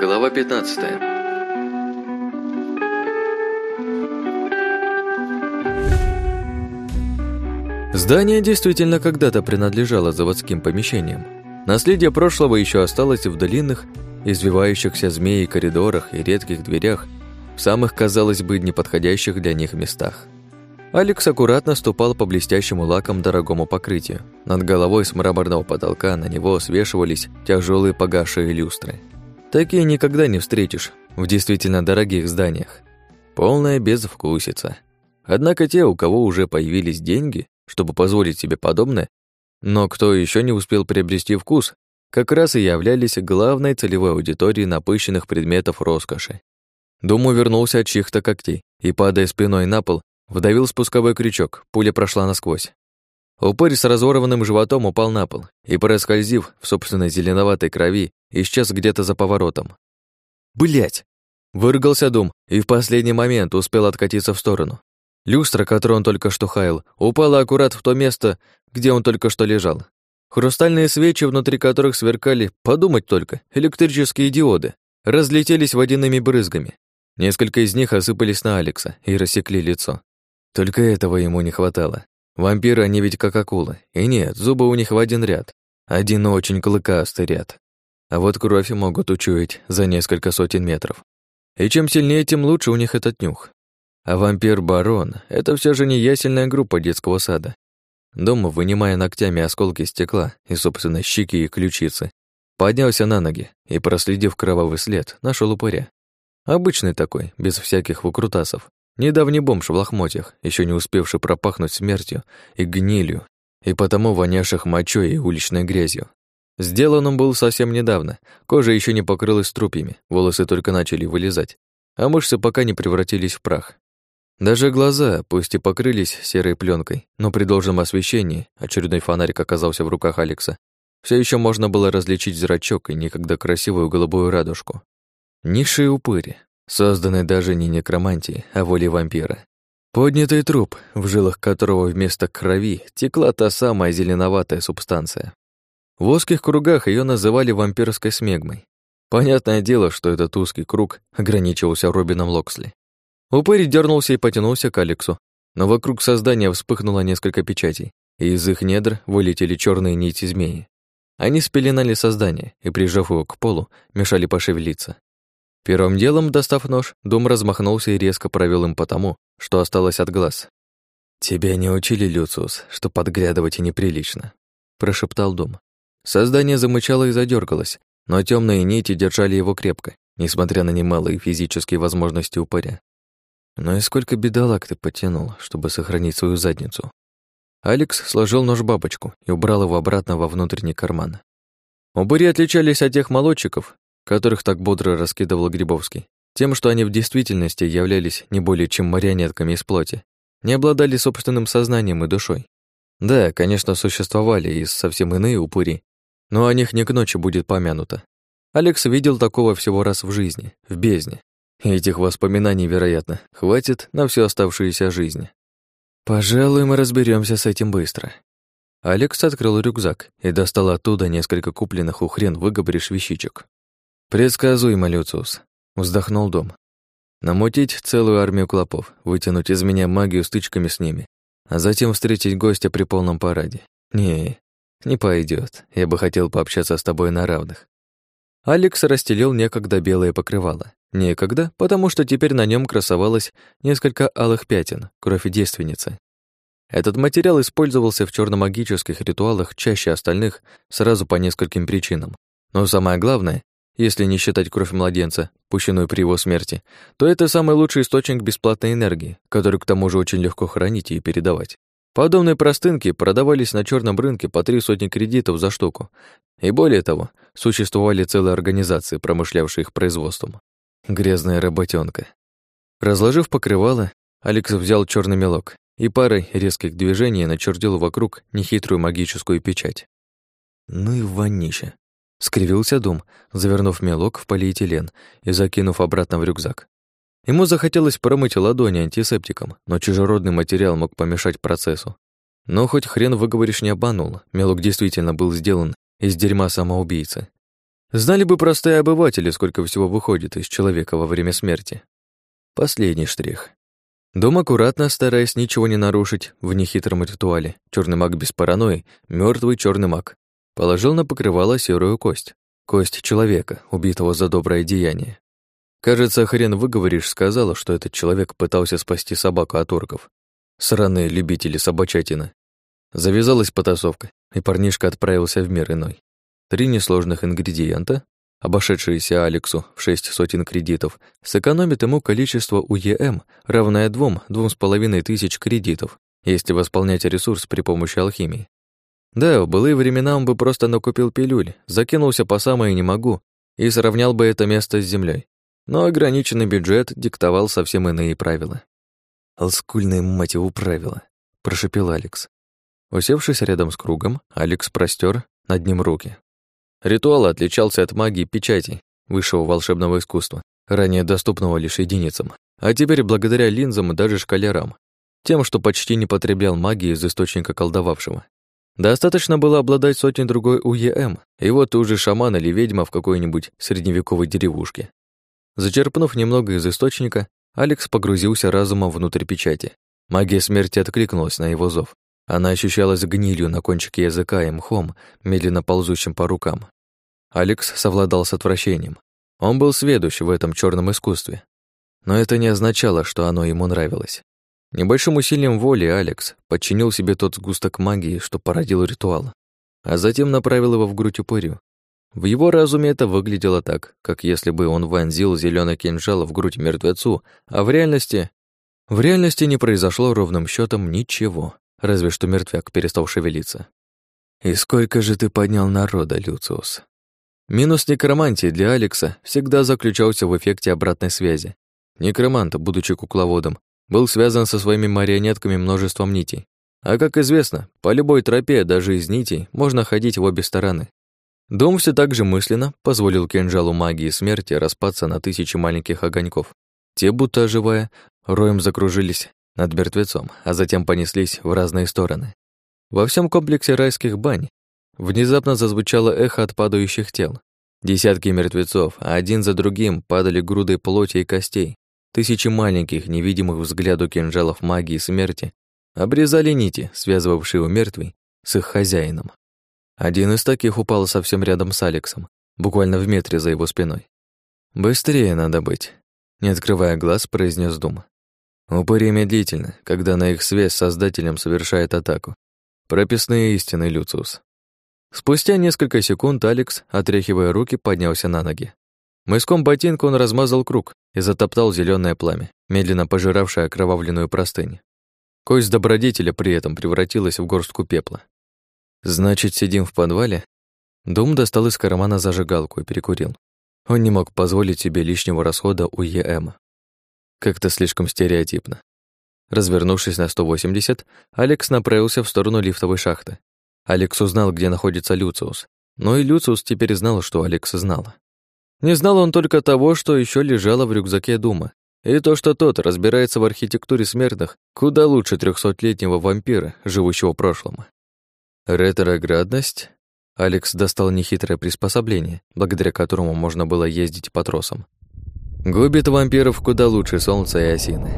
Глава 15 Здание действительно когда-то принадлежало заводским помещениям. Наследие прошлого еще осталось в длинных, извивающихся змеей коридорах и редких дверях, в самых, казалось бы, неподходящих для них местах. Алекс аккуратно ступал по блестящему лаком дорогому покрытию. Над головой с мраморного потолка на него свешивались тяжелые погашие люстры. Такие никогда не встретишь в действительно дорогих зданиях. Полная безвкусица. Однако те, у кого уже появились деньги, чтобы позволить себе подобное, но кто еще не успел приобрести вкус, как раз и являлись главной целевой аудиторией напыщенных предметов роскоши. Дум увернулся от чьих-то когтей и, падая спиной на пол, вдавил спусковой крючок, пуля прошла насквозь. Упырь с разорванным животом упал на пол и, проскользив в собственной зеленоватой крови, исчез где-то за поворотом. Блять! Выругался Дум и в последний момент успел откатиться в сторону. Люстра, которую он только что хаял, упала аккурат в то место, где он только что лежал. Хрустальные свечи, внутри которых сверкали, подумать только, электрические диоды, разлетелись водяными брызгами. Несколько из них осыпались на Алекса и рассекли лицо. Только этого ему не хватало. Вампиры, они ведь как акулы. И нет, зубы у них в один ряд. Один очень клыкастый ряд. А вот кровь могут учуять за несколько сотен метров. И чем сильнее, тем лучше у них этот нюх. А вампир-барон — это все же не ясельная группа детского сада. Дома, вынимая ногтями осколки стекла из собственной щеки и ключицы, поднялся на ноги и, проследив кровавый след, нашел упыря. Обычный такой, без всяких выкрутасов. Недавний бомж в лохмотьях, еще не успевший пропахнуть смертью и гнилью, и потому вонявших мочой и уличной грязью. Сделан он был совсем недавно, кожа еще не покрылась трупьями, волосы только начали вылезать, а мышцы пока не превратились в прах. Даже глаза, пусть и покрылись серой пленкой, но при должном освещении, очередной фонарик оказался в руках Алекса, все еще можно было различить зрачок и некогда красивую голубую радужку. Низшие упыри, созданные даже не некромантией, а волей вампира. Поднятый труп, в жилах которого вместо крови текла та самая зеленоватая субстанция. В узких кругах ее называли вампирской смегмой. Понятное дело, что этот узкий круг ограничивался Робином Локсли. Упырь дернулся и потянулся к Алексу, но вокруг создания вспыхнуло несколько печатей, и из их недр вылетели черные нити змеи. Они спеленали создание и, прижав его к полу, мешали пошевелиться. Первым делом, достав нож, Дом размахнулся и резко провел им по тому, что осталось от глаз. «Тебя не учили, Люциус, что подглядывать и неприлично», — прошептал Дом. Создание замычало и задергалось, но темные нити держали его крепко, несмотря на немалые физические возможности упыря. Ну и сколько бедолаг ты потянул, чтобы сохранить свою задницу? Алекс сложил нож-бабочку и убрал его обратно во внутренний карман. Упыри отличались от тех молодчиков, которых так бодро раскидывал Грибовский, тем, что они в действительности являлись не более чем марионетками из плоти, не обладали собственным сознанием и душой. Да, конечно, существовали и совсем иные упыри, но о них не к ночи будет помянуто. Алекс видел такого всего раз в жизни, в бездне, Этих воспоминаний, вероятно, хватит на всю оставшуюся жизнь. Пожалуй, мы разберемся с этим быстро. Алекс открыл рюкзак и достал оттуда несколько купленных у хрен выговоришь вещичек. Предсказуемо, Люциус. Вздохнул дом. Намутить целую армию клопов, вытянуть из меня магию стычками с ними, а затем встретить гостя при полном параде. Не, не пойдет. Я бы хотел пообщаться с тобой на равных. Алекс расстелил некогда белое покрывало. Некогда, потому что теперь на нем красовалось несколько алых пятен, кровь девственницы. Этот материал использовался в черномагических ритуалах чаще остальных сразу по нескольким причинам. Но самое главное, если не считать кровь младенца, пущенную при его смерти, то это самый лучший источник бесплатной энергии, который к тому же очень легко хранить и передавать. Подобные простынки продавались на черном рынке по три сотни кредитов за штуку. И более того, существовали целые организации, промышлявшие их производством. Грязная работенка. Разложив покрывало, Алекс взял черный мелок и парой резких движений начертил вокруг нехитрую магическую печать. Ну и вонище. Скривился Дум, завернув мелок в полиэтилен и закинув обратно в рюкзак. Ему захотелось промыть ладони антисептиком, но чужеродный материал мог помешать процессу. Но хоть хрен выговоришь не обманул, мелок действительно был сделан из дерьма самоубийцы. Знали бы простые обыватели, сколько всего выходит из человека во время смерти. Последний штрих. Дом аккуратно, стараясь ничего не нарушить в нехитром ритуале, черный маг без паранойи, мертвый черный маг, положил на покрывало серую кость. Кость человека, убитого за доброе деяние. Кажется, хрен выговоришь, сказала, что этот человек пытался спасти собаку от орков. Сраные любители собачатины. Завязалась потасовка, и парнишка отправился в мир иной. Три несложных ингредиента, обошедшиеся Алексу в шесть сотен кредитов, сэкономит ему количество УЕМ, равное двум, двум с половиной тысяч кредитов, если восполнять ресурс при помощи алхимии. Да, в былые времена он бы просто накупил пилюль, закинулся по самое не могу и сравнял бы это место с землей. Но ограниченный бюджет диктовал совсем иные правила. «Олдскульные, мать его, правила», — прошепел Алекс. Усевшись рядом с кругом, Алекс простер над ним руки. Ритуал отличался от магии печати, высшего волшебного искусства, ранее доступного лишь единицам, а теперь благодаря линзам и даже шкалерам, тем, что почти не потреблял магии из источника колдовавшего. Достаточно было обладать сотней другой УЕМ, и вот ты уже шаман или ведьма в какой-нибудь средневековой деревушке. Зачерпнув немного из источника, Алекс погрузился разумом внутрь печати. Магия смерти откликнулась на его зов. Она ощущалась гнилью на кончике языка и мхом, медленно ползущим по рукам. Алекс совладал с отвращением. Он был сведущ в этом черном искусстве. Но это не означало, что оно ему нравилось. Небольшим усилием воли Алекс подчинил себе тот сгусток магии, что породил ритуал, а затем направил его в грудь упырю. В его разуме это выглядело так, как если бы он вонзил зеленый кинжал в грудь мертвецу, а в реальности... В реальности не произошло ровным счетом ничего, разве что мертвяк перестал шевелиться. «И сколько же ты поднял народа, Люциус?» Минус некромантии для Алекса всегда заключался в эффекте обратной связи. Некромант, будучи кукловодом, был связан со своими марионетками множеством нитей. А как известно, по любой тропе, даже из нитей, можно ходить в обе стороны. Дом все так же мысленно позволил кинжалу магии смерти распаться на тысячи маленьких огоньков. Те, будто оживая, роем закружились над мертвецом, а затем понеслись в разные стороны. Во всем комплексе райских бань Внезапно зазвучало эхо от падающих тел. Десятки мертвецов, один за другим падали груды плоти и костей. Тысячи маленьких, невидимых взгляду кинжалов магии смерти обрезали нити, связывавшие у мертвей с их хозяином. Один из таких упал совсем рядом с Алексом, буквально в метре за его спиной. «Быстрее надо быть», — не открывая глаз, произнес Дума. Упыри медлительно, когда на их связь с Создателем совершает атаку. Прописные истины, Люциус. Спустя несколько секунд Алекс, отряхивая руки, поднялся на ноги. Мыском ботинка он размазал круг и затоптал зеленое пламя, медленно пожиравшее окровавленную простынь. Кость добродетеля при этом превратилась в горстку пепла. «Значит, сидим в подвале?» Дум достал из кармана зажигалку и перекурил. Он не мог позволить себе лишнего расхода у ЕМ. Как-то слишком стереотипно. Развернувшись на 180, Алекс направился в сторону лифтовой шахты. Алекс узнал, где находится Люциус. Но и Люциус теперь знал, что Алекс знала. Не знал он только того, что еще лежало в рюкзаке Дума, и то, что тот разбирается в архитектуре смертных куда лучше трехсотлетнего вампира, живущего в прошлом. Ретроградность? Алекс достал нехитрое приспособление, благодаря которому можно было ездить по тросам. Губит вампиров куда лучше солнца и осины.